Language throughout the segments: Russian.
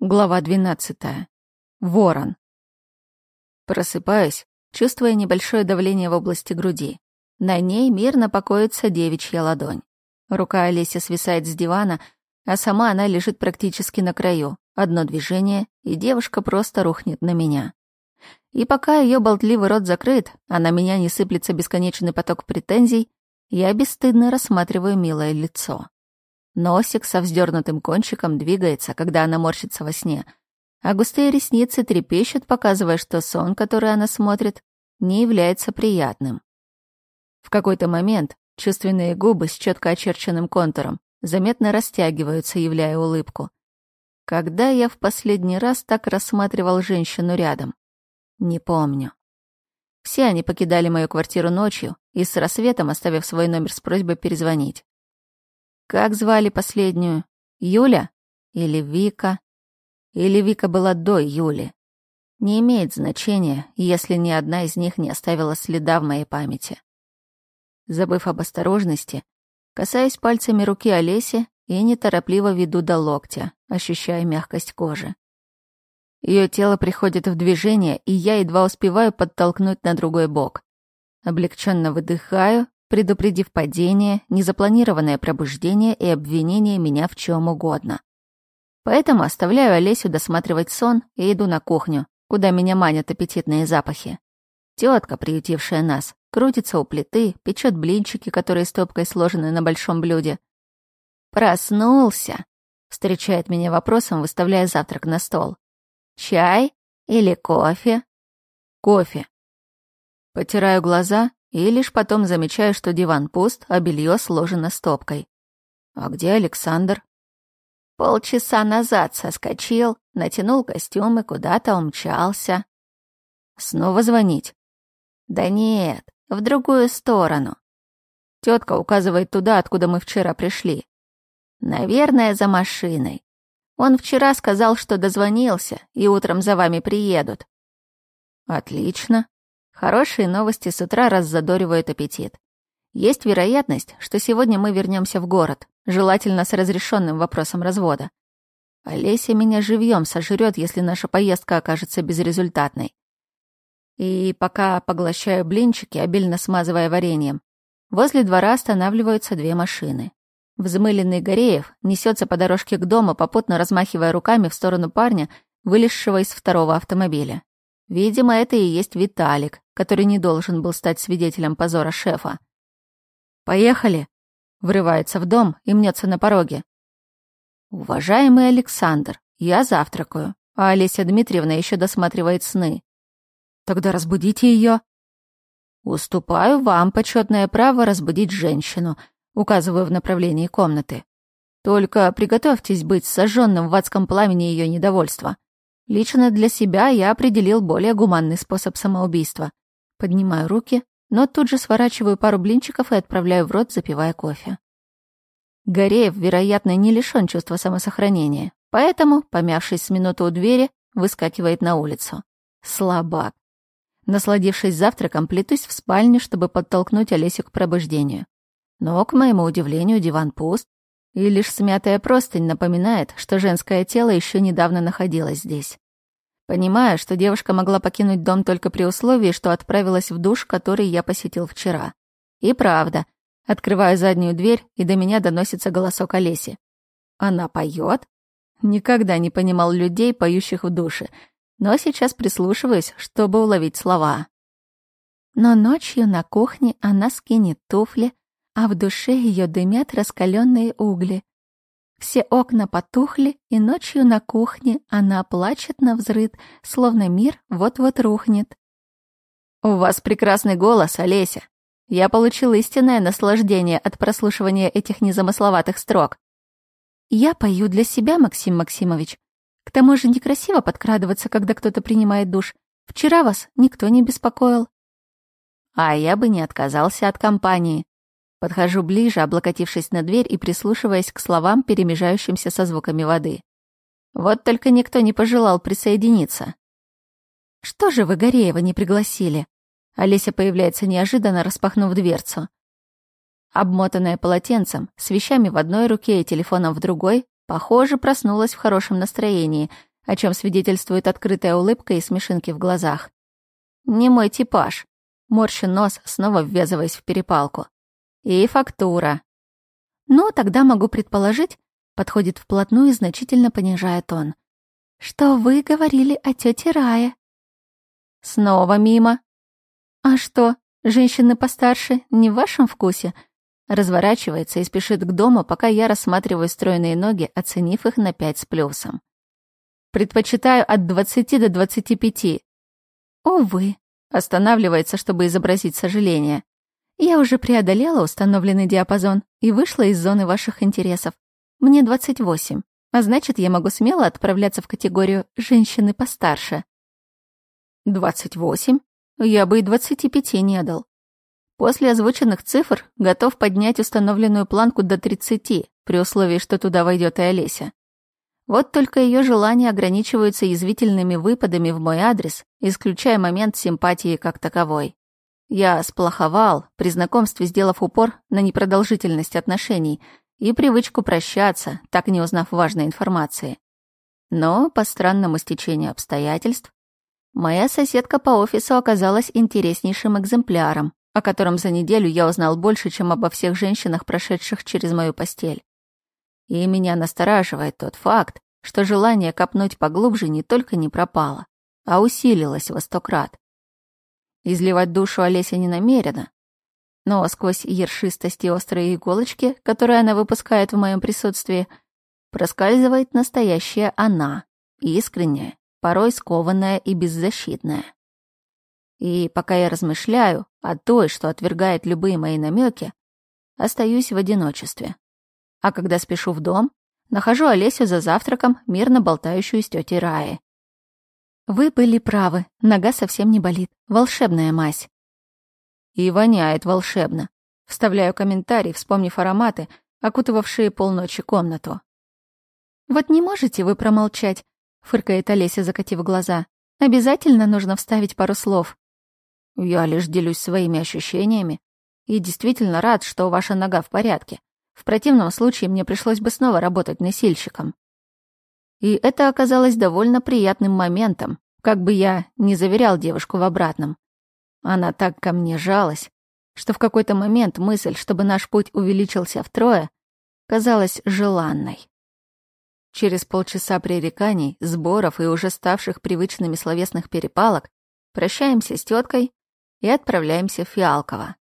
Глава 12. Ворон. Просыпаюсь, чувствуя небольшое давление в области груди. На ней мирно покоится девичья ладонь. Рука Олеси свисает с дивана, а сама она лежит практически на краю. Одно движение, и девушка просто рухнет на меня. И пока ее болтливый рот закрыт, а на меня не сыплется бесконечный поток претензий, я бесстыдно рассматриваю милое лицо. Носик со вздернутым кончиком двигается, когда она морщится во сне, а густые ресницы трепещут, показывая, что сон, который она смотрит, не является приятным. В какой-то момент чувственные губы с четко очерченным контуром заметно растягиваются, являя улыбку. Когда я в последний раз так рассматривал женщину рядом? Не помню. Все они покидали мою квартиру ночью и с рассветом, оставив свой номер с просьбой перезвонить. Как звали последнюю? Юля? Или Вика? Или Вика была до Юли? Не имеет значения, если ни одна из них не оставила следа в моей памяти. Забыв об осторожности, касаясь пальцами руки Олеси и неторопливо веду до локтя, ощущая мягкость кожи. Ее тело приходит в движение, и я едва успеваю подтолкнуть на другой бок. Облегченно выдыхаю предупредив падение, незапланированное пробуждение и обвинение меня в чем угодно. Поэтому оставляю Олесю досматривать сон и иду на кухню, куда меня манят аппетитные запахи. Тетка, приютившая нас, крутится у плиты, печет блинчики, которые стопкой сложены на большом блюде. «Проснулся?» — встречает меня вопросом, выставляя завтрак на стол. «Чай или кофе?» «Кофе». Потираю глаза и лишь потом замечаю, что диван пуст, а белье сложено стопкой. А где Александр? Полчаса назад соскочил, натянул костюм и куда-то умчался. Снова звонить? Да нет, в другую сторону. Тетка указывает туда, откуда мы вчера пришли. Наверное, за машиной. Он вчера сказал, что дозвонился, и утром за вами приедут. Отлично. Хорошие новости с утра раззадоривают аппетит. Есть вероятность, что сегодня мы вернемся в город, желательно с разрешенным вопросом развода. Олеся меня живьем сожрет, если наша поездка окажется безрезультатной. И пока поглощаю блинчики, обильно смазывая вареньем, возле двора останавливаются две машины. Взмыленный Гореев несется по дорожке к дому, попутно размахивая руками в сторону парня, вылезшего из второго автомобиля. Видимо, это и есть Виталик, который не должен был стать свидетелем позора шефа. «Поехали!» — врывается в дом и мнется на пороге. «Уважаемый Александр, я завтракаю, а Олеся Дмитриевна еще досматривает сны. Тогда разбудите ее. Уступаю вам почетное право разбудить женщину, указываю в направлении комнаты. Только приготовьтесь быть сожженным в адском пламени ее недовольства. Лично для себя я определил более гуманный способ самоубийства. Поднимаю руки, но тут же сворачиваю пару блинчиков и отправляю в рот, запивая кофе. Гореев, вероятно, не лишён чувства самосохранения, поэтому, помявшись с минуту у двери, выскакивает на улицу. Слабак. Насладившись завтраком, плетусь в спальню, чтобы подтолкнуть Олесю к пробуждению. Но, к моему удивлению, диван пуст, и лишь смятая простынь напоминает, что женское тело еще недавно находилось здесь. Понимаю, что девушка могла покинуть дом только при условии, что отправилась в душ, который я посетил вчера. И правда. Открываю заднюю дверь, и до меня доносится голосок Олеси. Она поет? Никогда не понимал людей, поющих в душе, но сейчас прислушиваюсь, чтобы уловить слова. Но ночью на кухне она скинет туфли, а в душе ее дымят раскаленные угли. Все окна потухли, и ночью на кухне она плачет на взрыд, словно мир вот-вот рухнет. «У вас прекрасный голос, Олеся. Я получил истинное наслаждение от прослушивания этих незамысловатых строк». «Я пою для себя, Максим Максимович. К тому же некрасиво подкрадываться, когда кто-то принимает душ. Вчера вас никто не беспокоил». «А я бы не отказался от компании», Подхожу ближе, облокотившись на дверь и прислушиваясь к словам, перемежающимся со звуками воды. Вот только никто не пожелал присоединиться. «Что же вы Гореева не пригласили?» Олеся появляется неожиданно, распахнув дверцу. Обмотанная полотенцем, с вещами в одной руке и телефоном в другой, похоже, проснулась в хорошем настроении, о чем свидетельствует открытая улыбка и смешинки в глазах. Не мой типаж. Морщу нос, снова ввязываясь в перепалку. И фактура. Ну, тогда могу предположить, подходит вплотную и значительно понижая тон, что вы говорили о тете Рае. Снова мимо. А что, женщины постарше не в вашем вкусе? Разворачивается и спешит к дому, пока я рассматриваю стройные ноги, оценив их на пять с плюсом. Предпочитаю от двадцати до двадцати пяти. Увы. Останавливается, чтобы изобразить сожаление. Я уже преодолела установленный диапазон и вышла из зоны ваших интересов. Мне 28, а значит, я могу смело отправляться в категорию «женщины постарше». 28? Я бы и 25 не дал. После озвученных цифр готов поднять установленную планку до 30, при условии, что туда войдет и Олеся. Вот только ее желания ограничиваются язвительными выпадами в мой адрес, исключая момент симпатии как таковой. Я сплоховал, при знакомстве сделав упор на непродолжительность отношений и привычку прощаться, так не узнав важной информации. Но, по странному стечению обстоятельств, моя соседка по офису оказалась интереснейшим экземпляром, о котором за неделю я узнал больше, чем обо всех женщинах, прошедших через мою постель. И меня настораживает тот факт, что желание копнуть поглубже не только не пропало, а усилилось во сто крат. Изливать душу Олеся не намерена. Но сквозь ершистость и острые иголочки, которые она выпускает в моем присутствии, проскальзывает настоящая она, искренняя, порой скованная и беззащитная. И пока я размышляю о той, что отвергает любые мои намеки, остаюсь в одиночестве. А когда спешу в дом, нахожу Олесю за завтраком, мирно болтающую с тетей Раей. Вы были правы, нога совсем не болит. Волшебная мазь. И воняет волшебно. Вставляю комментарий, вспомнив ароматы, окутывавшие полночи комнату. «Вот не можете вы промолчать?» — фыркает Олеся, закатив глаза. «Обязательно нужно вставить пару слов». «Я лишь делюсь своими ощущениями и действительно рад, что ваша нога в порядке. В противном случае мне пришлось бы снова работать носильщиком. И это оказалось довольно приятным моментом, как бы я не заверял девушку в обратном. Она так ко мне жалась, что в какой-то момент мысль, чтобы наш путь увеличился втрое, казалась желанной. Через полчаса пререканий, сборов и уже ставших привычными словесных перепалок прощаемся с теткой и отправляемся в Фиалково.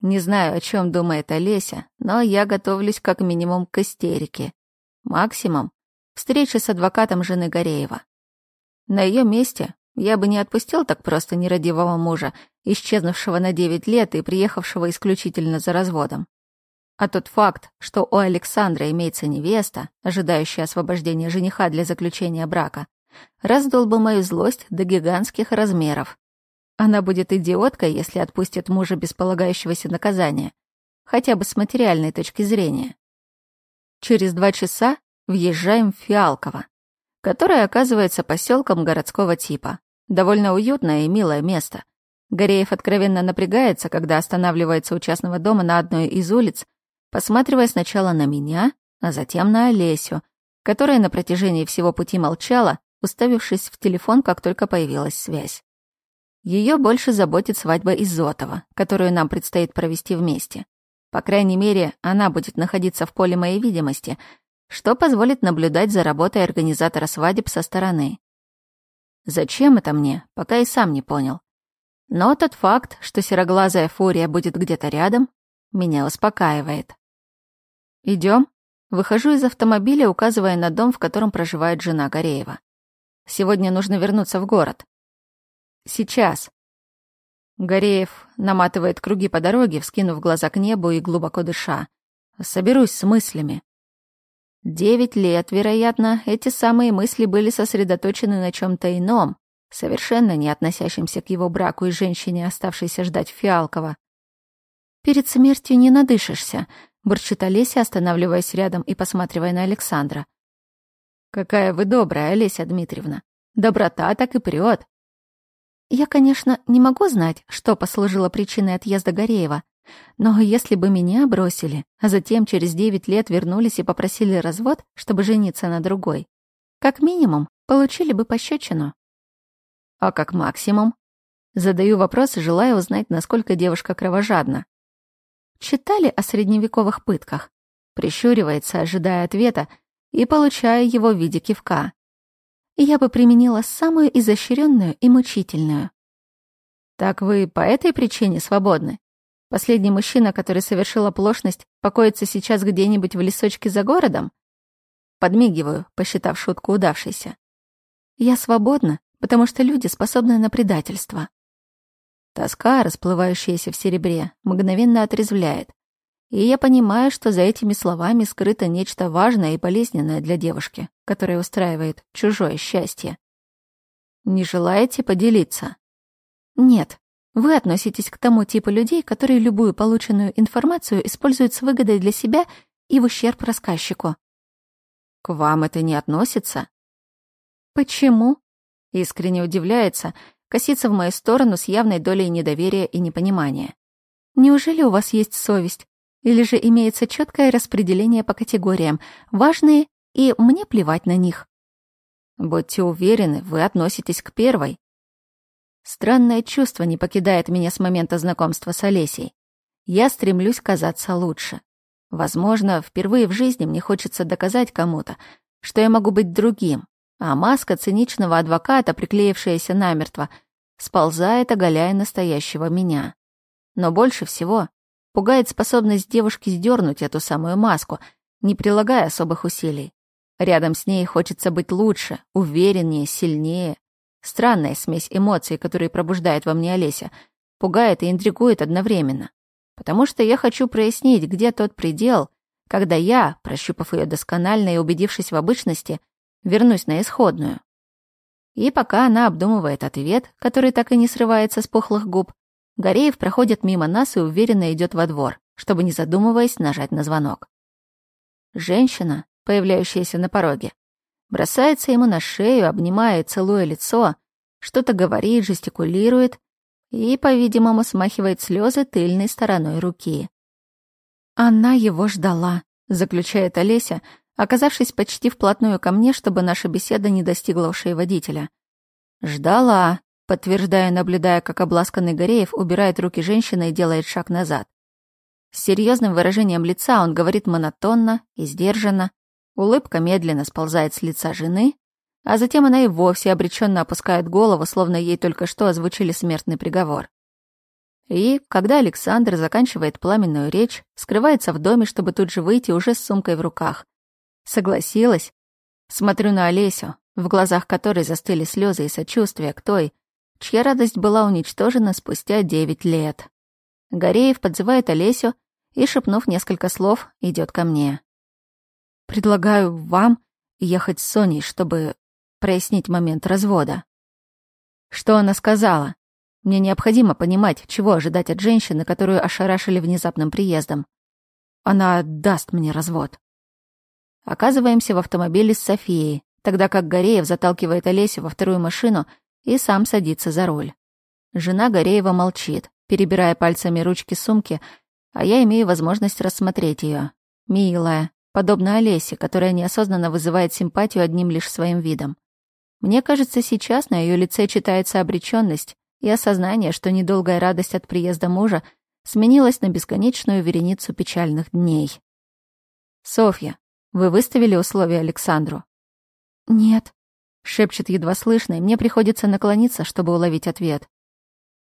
Не знаю, о чем думает Олеся, но я готовлюсь как минимум к истерике. Максимум встречи с адвокатом жены Гореева. На ее месте я бы не отпустил так просто нерадивого мужа, исчезнувшего на девять лет и приехавшего исключительно за разводом. А тот факт, что у Александра имеется невеста, ожидающая освобождения жениха для заключения брака, раздул бы мою злость до гигантских размеров. Она будет идиоткой, если отпустит мужа без полагающегося наказания, хотя бы с материальной точки зрения. Через два часа въезжаем в Фиалково, которое оказывается поселком городского типа. Довольно уютное и милое место. Гореев откровенно напрягается, когда останавливается у частного дома на одной из улиц, посматривая сначала на меня, а затем на Олесю, которая на протяжении всего пути молчала, уставившись в телефон, как только появилась связь. Ее больше заботит свадьба Изотова, которую нам предстоит провести вместе. По крайней мере, она будет находиться в поле моей видимости, что позволит наблюдать за работой организатора свадеб со стороны. Зачем это мне, пока и сам не понял. Но тот факт, что сероглазая фурия будет где-то рядом, меня успокаивает. Идем. Выхожу из автомобиля, указывая на дом, в котором проживает жена Гореева. Сегодня нужно вернуться в город. Сейчас. Гореев наматывает круги по дороге, вскинув глаза к небу и глубоко дыша. Соберусь с мыслями. Девять лет, вероятно, эти самые мысли были сосредоточены на чем то ином, совершенно не относящемся к его браку и женщине, оставшейся ждать Фиалкова. «Перед смертью не надышишься», — бурчит Олеся, останавливаясь рядом и посматривая на Александра. «Какая вы добрая, Олеся Дмитриевна. Доброта так и прет. Я, конечно, не могу знать, что послужило причиной отъезда Гореева, но если бы меня бросили, а затем через девять лет вернулись и попросили развод, чтобы жениться на другой, как минимум, получили бы пощечину. А как максимум? Задаю вопрос, желая узнать, насколько девушка кровожадна. Читали о средневековых пытках? Прищуривается, ожидая ответа, и получая его в виде кивка. Я бы применила самую изощренную и мучительную. Так вы по этой причине свободны? Последний мужчина, который совершил оплошность, покоится сейчас где-нибудь в лесочке за городом? Подмигиваю, посчитав шутку удавшейся. Я свободна, потому что люди способны на предательство. Тоска, расплывающаяся в серебре, мгновенно отрезвляет. И я понимаю, что за этими словами скрыто нечто важное и болезненное для девушки, которая устраивает чужое счастье. Не желаете поделиться? Нет. Вы относитесь к тому типу людей, которые любую полученную информацию используют с выгодой для себя и в ущерб рассказчику. К вам это не относится? Почему? Искренне удивляется, косится в мою сторону с явной долей недоверия и непонимания. Неужели у вас есть совесть? Или же имеется четкое распределение по категориям, важные и мне плевать на них? Будьте уверены, вы относитесь к первой. Странное чувство не покидает меня с момента знакомства с Олесей. Я стремлюсь казаться лучше. Возможно, впервые в жизни мне хочется доказать кому-то, что я могу быть другим, а маска циничного адвоката, приклеившаяся намертво, сползает, оголяя настоящего меня. Но больше всего пугает способность девушки сдернуть эту самую маску, не прилагая особых усилий. Рядом с ней хочется быть лучше, увереннее, сильнее. Странная смесь эмоций, которые пробуждает во мне Олеся, пугает и интригует одновременно. Потому что я хочу прояснить, где тот предел, когда я, прощупав ее досконально и убедившись в обычности, вернусь на исходную. И пока она обдумывает ответ, который так и не срывается с пухлых губ, Гореев проходит мимо нас и уверенно идет во двор, чтобы, не задумываясь, нажать на звонок. Женщина, появляющаяся на пороге, бросается ему на шею, обнимая целуя лицо, что-то говорит, жестикулирует и, по-видимому, смахивает слезы тыльной стороной руки. Она его ждала, заключает Олеся, оказавшись почти вплотную ко мне, чтобы наша беседа не достигла ушей водителя. «Ждала», подтверждая, наблюдая, как обласканный Гореев убирает руки женщины и делает шаг назад. С серьезным выражением лица он говорит монотонно и сдержанно. Улыбка медленно сползает с лица жены, а затем она и вовсе обреченно опускает голову, словно ей только что озвучили смертный приговор. И, когда Александр заканчивает пламенную речь, скрывается в доме, чтобы тут же выйти уже с сумкой в руках, Согласилась. Смотрю на Олесю, в глазах которой застыли слезы и сочувствие к той, чья радость была уничтожена спустя девять лет. Гореев подзывает Олесю и, шепнув несколько слов, идет ко мне. «Предлагаю вам ехать с Соней, чтобы прояснить момент развода». Что она сказала? Мне необходимо понимать, чего ожидать от женщины, которую ошарашили внезапным приездом. Она даст мне развод. Оказываемся в автомобиле с Софией, тогда как Гореев заталкивает Олесю во вторую машину и сам садится за руль. Жена Гореева молчит, перебирая пальцами ручки сумки, а я имею возможность рассмотреть ее. Милая, подобно Олесе, которая неосознанно вызывает симпатию одним лишь своим видом. Мне кажется, сейчас на ее лице читается обреченность и осознание, что недолгая радость от приезда мужа сменилась на бесконечную вереницу печальных дней. «Софья, вы выставили условия Александру? Нет, шепчет едва слышно, и мне приходится наклониться, чтобы уловить ответ.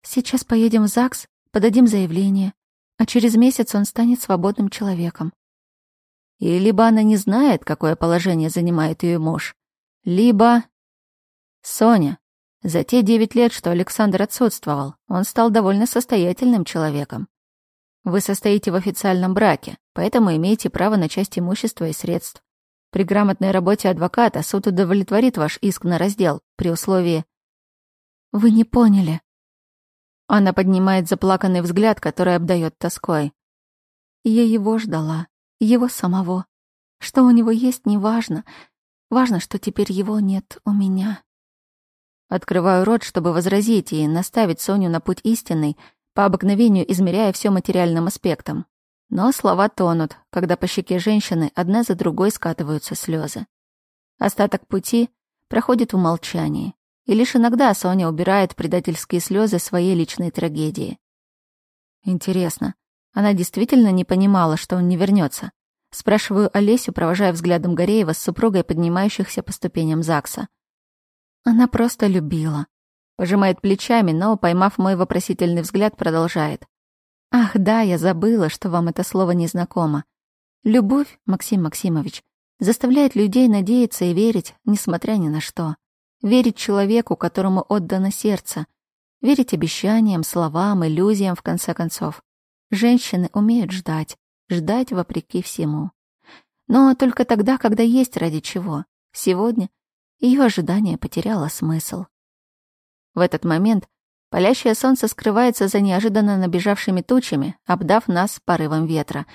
Сейчас поедем в ЗАГС, подадим заявление, а через месяц он станет свободным человеком. И либо она не знает, какое положение занимает ее муж, либо... Соня, за те девять лет, что Александр отсутствовал, он стал довольно состоятельным человеком. Вы состоите в официальном браке, поэтому имеете право на часть имущества и средств. При грамотной работе адвоката суд удовлетворит ваш иск на раздел при условии... Вы не поняли. Она поднимает заплаканный взгляд, который обдает тоской. Я его ждала, его самого. Что у него есть, не важно. Важно, что теперь его нет у меня. Открываю рот, чтобы возразить и наставить Соню на путь истинный, по обыкновению измеряя все материальным аспектом. Но слова тонут, когда по щеке женщины одна за другой скатываются слезы. Остаток пути проходит в молчании. И лишь иногда Соня убирает предательские слезы своей личной трагедии. Интересно, она действительно не понимала, что он не вернется. Спрашиваю Олесю, провожая взглядом Гореева с супругой, поднимающихся по ступеням ЗАГСа. Она просто любила. Пожимает плечами, но, поймав мой вопросительный взгляд, продолжает. «Ах, да, я забыла, что вам это слово не знакомо. Любовь, Максим Максимович, заставляет людей надеяться и верить, несмотря ни на что. Верить человеку, которому отдано сердце. Верить обещаниям, словам, иллюзиям, в конце концов. Женщины умеют ждать, ждать вопреки всему. Но только тогда, когда есть ради чего. Сегодня ее ожидание потеряло смысл. В этот момент палящее солнце скрывается за неожиданно набежавшими тучами, обдав нас порывом ветра,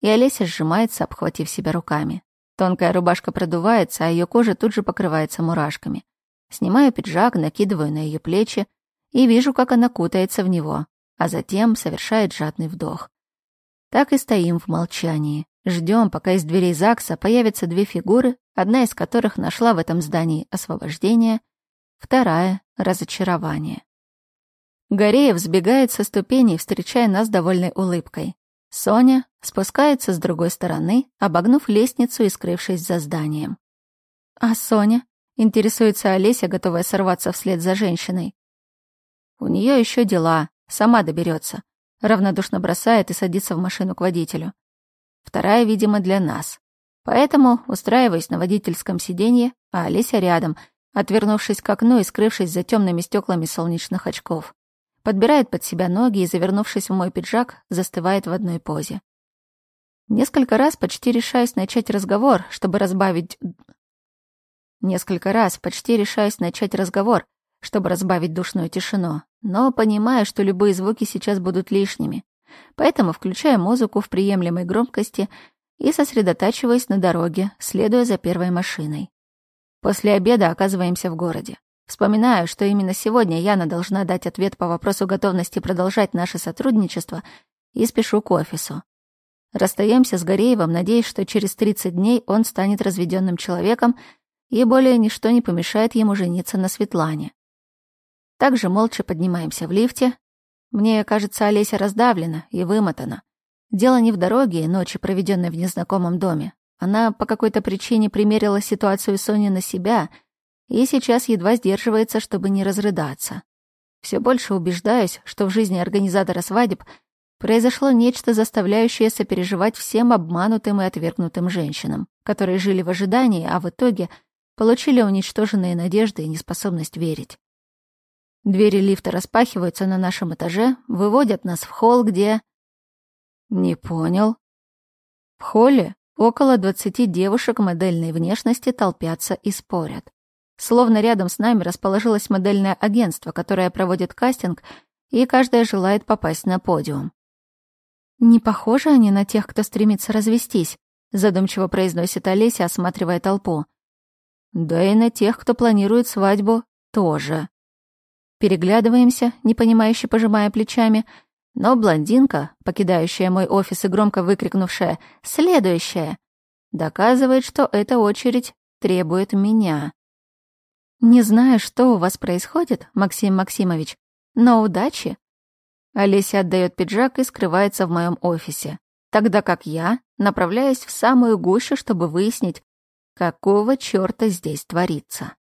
и Олеся сжимается, обхватив себя руками. Тонкая рубашка продувается, а ее кожа тут же покрывается мурашками. Снимаю пиджак, накидываю на ее плечи и вижу, как она кутается в него, а затем совершает жадный вдох. Так и стоим в молчании. Ждем, пока из дверей ЗАГСа появятся две фигуры, одна из которых нашла в этом здании освобождение, вторая — разочарование. Гореев сбегает со ступеней, встречая нас довольной улыбкой. Соня спускается с другой стороны, обогнув лестницу и скрывшись за зданием. «А Соня?» — интересуется Олеся, готовая сорваться вслед за женщиной. «У нее еще дела, сама доберется равнодушно бросает и садится в машину к водителю. Вторая, видимо, для нас. Поэтому устраиваюсь на водительском сиденье, а Олеся рядом, отвернувшись к окну и скрывшись за темными стеклами солнечных очков. Подбирает под себя ноги и, завернувшись в мой пиджак, застывает в одной позе. Несколько раз почти решаюсь начать разговор, чтобы разбавить... Несколько раз почти решаюсь начать разговор, чтобы разбавить душную тишину, но понимаю, что любые звуки сейчас будут лишними. Поэтому включаю музыку в приемлемой громкости и сосредотачиваюсь на дороге, следуя за первой машиной. После обеда оказываемся в городе. Вспоминаю, что именно сегодня Яна должна дать ответ по вопросу готовности продолжать наше сотрудничество, и спешу к офису. Расстаемся с Гореевым, надеясь, что через 30 дней он станет разведенным человеком, и более ничто не помешает ему жениться на Светлане. Также молча поднимаемся в лифте. Мне кажется, Олеся раздавлена и вымотана. Дело не в дороге и ночи, проведенной в незнакомом доме. Она по какой-то причине примерила ситуацию Сони на себя и сейчас едва сдерживается, чтобы не разрыдаться. Все больше убеждаюсь, что в жизни организатора свадеб произошло нечто, заставляющее сопереживать всем обманутым и отвергнутым женщинам, которые жили в ожидании, а в итоге получили уничтоженные надежды и неспособность верить. Двери лифта распахиваются на нашем этаже, выводят нас в холл, где... Не понял. В холле около двадцати девушек модельной внешности толпятся и спорят. Словно рядом с нами расположилось модельное агентство, которое проводит кастинг, и каждая желает попасть на подиум. «Не похожи они на тех, кто стремится развестись», задумчиво произносит Олеся, осматривая толпу. «Да и на тех, кто планирует свадьбу, тоже», Переглядываемся, непонимающе пожимая плечами, но блондинка, покидающая мой офис и громко выкрикнувшая «Следующая!», доказывает, что эта очередь требует меня. «Не знаю, что у вас происходит, Максим Максимович, но удачи!» Олеся отдает пиджак и скрывается в моем офисе, тогда как я направляюсь в самую гущу, чтобы выяснить, какого чёрта здесь творится.